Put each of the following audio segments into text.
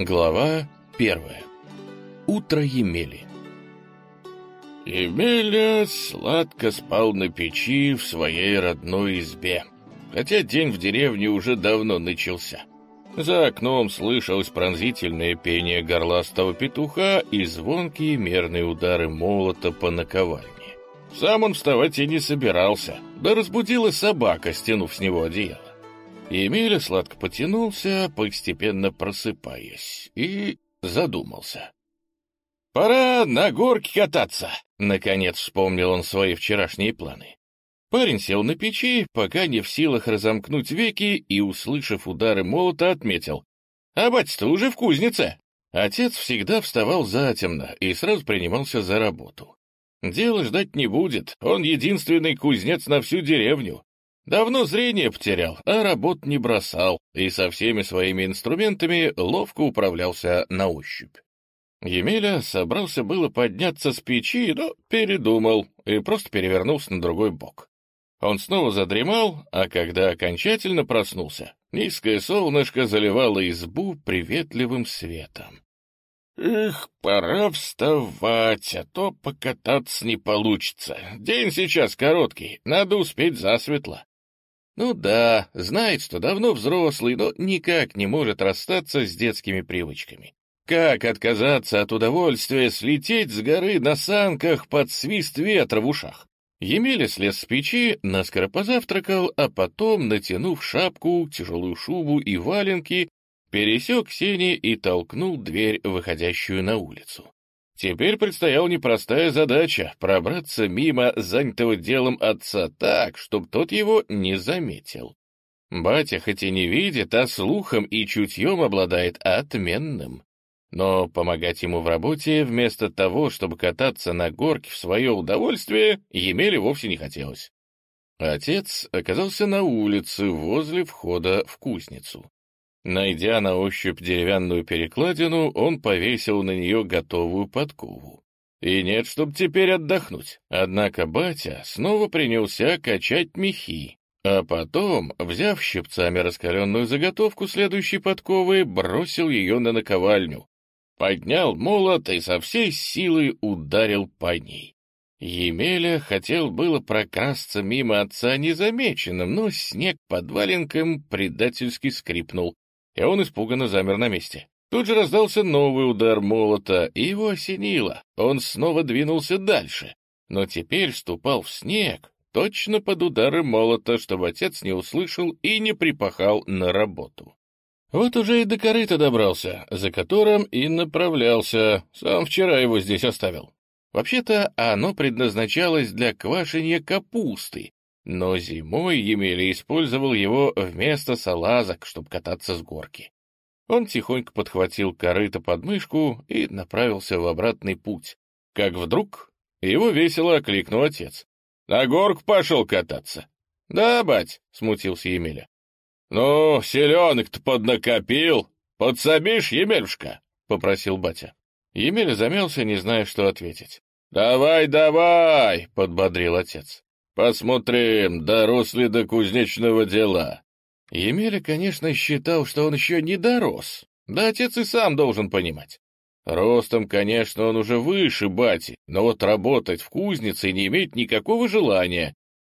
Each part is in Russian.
Глава первая. Утро Емели. Емеля сладко спал на печи в своей родной избе, хотя день в деревне уже давно начался. За окном слышалось пронзительное пение горластого петуха и звонкие мерные удары молота по наковальне. Сам он вставать и не собирался, да разбудила собака, стянув с него одеяло. Емеля сладко потянулся, постепенно просыпаясь, и задумался. «Пора на горке кататься!» — наконец вспомнил он свои вчерашние планы. Парень сел на печи, пока не в силах разомкнуть веки, и, услышав удары молота, отметил. «А батя-то уже в кузнице!» Отец всегда вставал затемно и сразу принимался за работу. Дело ждать не будет, он единственный кузнец на всю деревню. Давно зрение потерял, а работ не бросал, и со всеми своими инструментами ловко управлялся на ощупь. Емеля собрался было подняться с печи, но передумал и просто перевернулся на другой бок. Он снова задремал, а когда окончательно проснулся, низкое солнышко заливало избу приветливым светом. «Эх, пора вставать, а то покататься не получится. День сейчас короткий, надо успеть засветло». Ну да, знает, что давно взрослый, но никак не может расстаться с детскими привычками. Как отказаться от удовольствия слететь с горы на санках под свист ветра в ушах? Емеля слез с печи, наскоро позавтракал, а потом, натянув шапку, тяжелую шубу и валенки, пересек сени и толкнул дверь, выходящую на улицу. Теперь предстояла непростая задача — пробраться мимо занятого делом отца так, чтобы тот его не заметил. Батя хоть и не видит, а слухом и чутьем обладает отменным. Но помогать ему в работе, вместо того, чтобы кататься на горке в свое удовольствие, Емеле вовсе не хотелось. Отец оказался на улице возле входа в кузницу. Найдя на ощупь деревянную перекладину, он повесил на нее готовую подкову. И нет, чтоб теперь отдохнуть. Однако батя снова принялся качать мехи, а потом, взяв щипцами раскаленную заготовку следующей подковы, бросил ее на наковальню. Поднял молот и со всей силы ударил по ней. Емеля хотел было прокрасться мимо отца незамеченным, но снег под валенком предательски скрипнул, и он испуганно замер на месте. Тут же раздался новый удар молота, и его осенило. Он снова двинулся дальше, но теперь ступал в снег, точно под удары молота, чтобы отец не услышал и не припахал на работу. Вот уже и до корыта добрался, за которым и направлялся, сам вчера его здесь оставил. Вообще-то оно предназначалось для квашения капусты, но зимой Емеля использовал его вместо салазок, чтобы кататься с горки. Он тихонько подхватил корыто под мышку и направился в обратный путь. Как вдруг его весело окликнул отец. «На горку пошел кататься». «Да, бать», — смутился Емеля. «Ну, селенок-то поднакопил. Подсобишь, Емельушка?» — попросил батя. Емеля замялся, не зная, что ответить. «Давай, давай!» — подбодрил отец. Посмотрим, дорос ли до кузнечного дела. Емеля, конечно, считал, что он еще не дорос. Да отец и сам должен понимать. Ростом, конечно, он уже выше бати, но вот работать в кузнице не имеет никакого желания.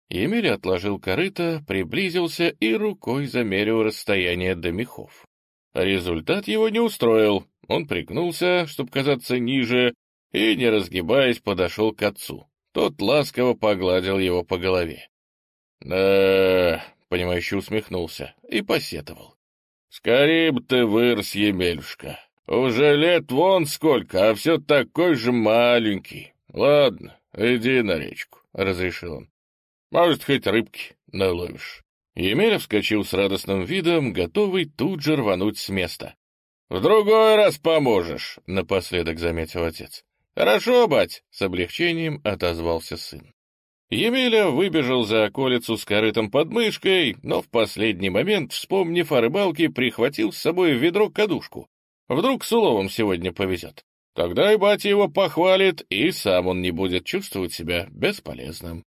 Емель отложил корыто, приблизился и рукой замерил расстояние до мехов. Результат его не устроил. Он пригнулся, чтобы казаться ниже, и, не разгибаясь, подошел к отцу. Тот ласково погладил его по голове. «Да...» — понимающе усмехнулся и посетовал. «Скорее бы ты вырос, Емельушка. Уже лет вон сколько, а все такой же маленький. Ладно, иди на речку», — разрешил он. «Может, хоть рыбки наловишь». Емеля вскочил с радостным видом, готовый тут же рвануть с места. «В другой раз поможешь», — напоследок заметил отец. «Хорошо, бать!» — с облегчением отозвался сын. Емеля выбежал за околицу с корытом под мышкой, но в последний момент, вспомнив о рыбалке, прихватил с собой ведро-кадушку. Вдруг с уловом сегодня повезет. Тогда и батя его похвалит, и сам он не будет чувствовать себя бесполезным.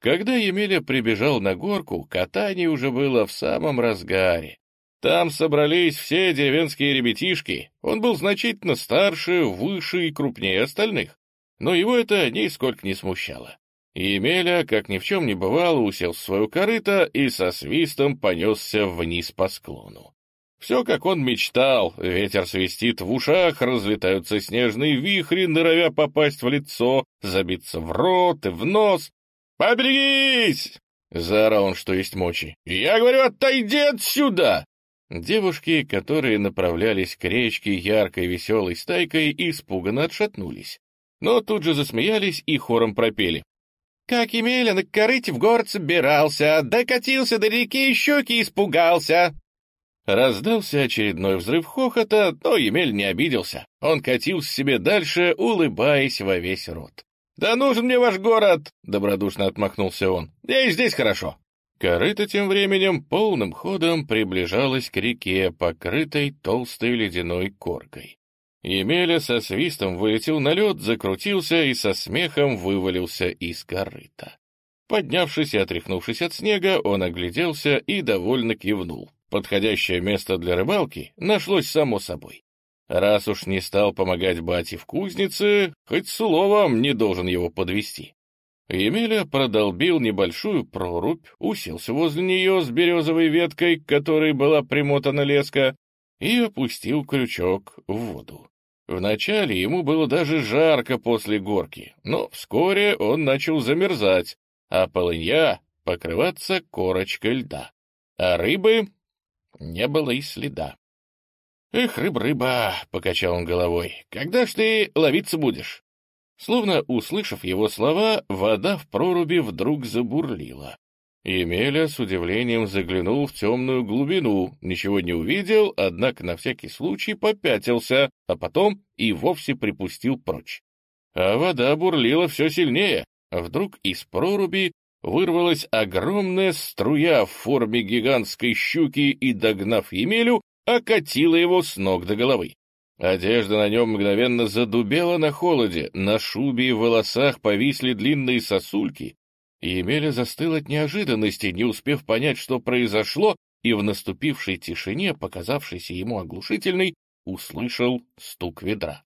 Когда Емеля прибежал на горку, катание уже было в самом разгаре. Там собрались все деревенские ребятишки. Он был значительно старше, выше и крупнее остальных. Но его это нисколько не смущало. Емеля, как ни в чем не бывало, усел в свою корыто и со свистом понесся вниз по склону. Все, как он мечтал, ветер свистит в ушах, разлетаются снежные вихри, норовя попасть в лицо, забиться в рот и в нос. «Поберегись!» — заорал он, что есть мочи. «Я говорю, отойди отсюда!» Девушки, которые направлялись к речке яркой веселой стайкой, испуганно отшатнулись. Но тут же засмеялись и хором пропели. «Как Емеля на корыте в город собирался, докатился до реки и щеки испугался!» Раздался очередной взрыв хохота, но Емель не обиделся. Он катился себе дальше, улыбаясь во весь рот. «Да нужен мне ваш город!» — добродушно отмахнулся он. «Я и здесь хорошо!» Корыто тем временем полным ходом приближалось к реке, покрытой толстой ледяной коркой. Емеля со свистом вылетел на лед, закрутился и со смехом вывалился из корыта. Поднявшись и отряхнувшись от снега, он огляделся и довольно кивнул. Подходящее место для рыбалки нашлось само собой. Раз уж не стал помогать бате в кузнице, хоть с уловом не должен его подвести. Емеля продолбил небольшую прорубь, уселся возле нее с березовой веткой, к которой была примотана леска, и опустил крючок в воду. Вначале ему было даже жарко после горки, но вскоре он начал замерзать, а полынья — покрываться корочкой льда. А рыбы не было и следа. «Эх, рыба-рыба!» — покачал он головой. «Когда ж ты ловиться будешь?» Словно услышав его слова, вода в проруби вдруг забурлила. Емеля с удивлением заглянул в темную глубину, ничего не увидел, однако на всякий случай попятился, а потом и вовсе припустил прочь. А вода бурлила все сильнее. Вдруг из проруби вырвалась огромная струя в форме гигантской щуки и, догнав Емелю, окатила его с ног до головы. Одежда на нем мгновенно задубела на холоде, на шубе и волосах повисли длинные сосульки. Емеля застыл от неожиданности, не успев понять, что произошло, и в наступившей тишине, показавшейся ему оглушительной, услышал стук ведра.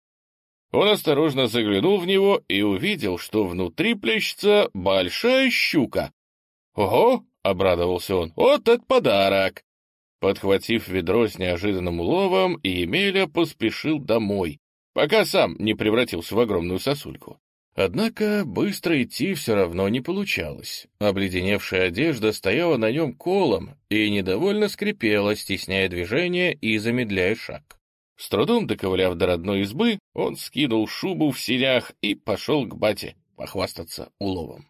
Он осторожно заглянул в него и увидел, что внутри плещется большая щука. «Ого!» — обрадовался он. «Вот это подарок!» Подхватив ведро с неожиданным уловом, Емеля поспешил домой, пока сам не превратился в огромную сосульку. Однако быстро идти все равно не получалось. Обледеневшая одежда стояла на нем колом и недовольно скрипела, стесняя движение и замедляя шаг. С трудом доковыляв до родной избы, он скинул шубу в синях и пошел к бате похвастаться уловом.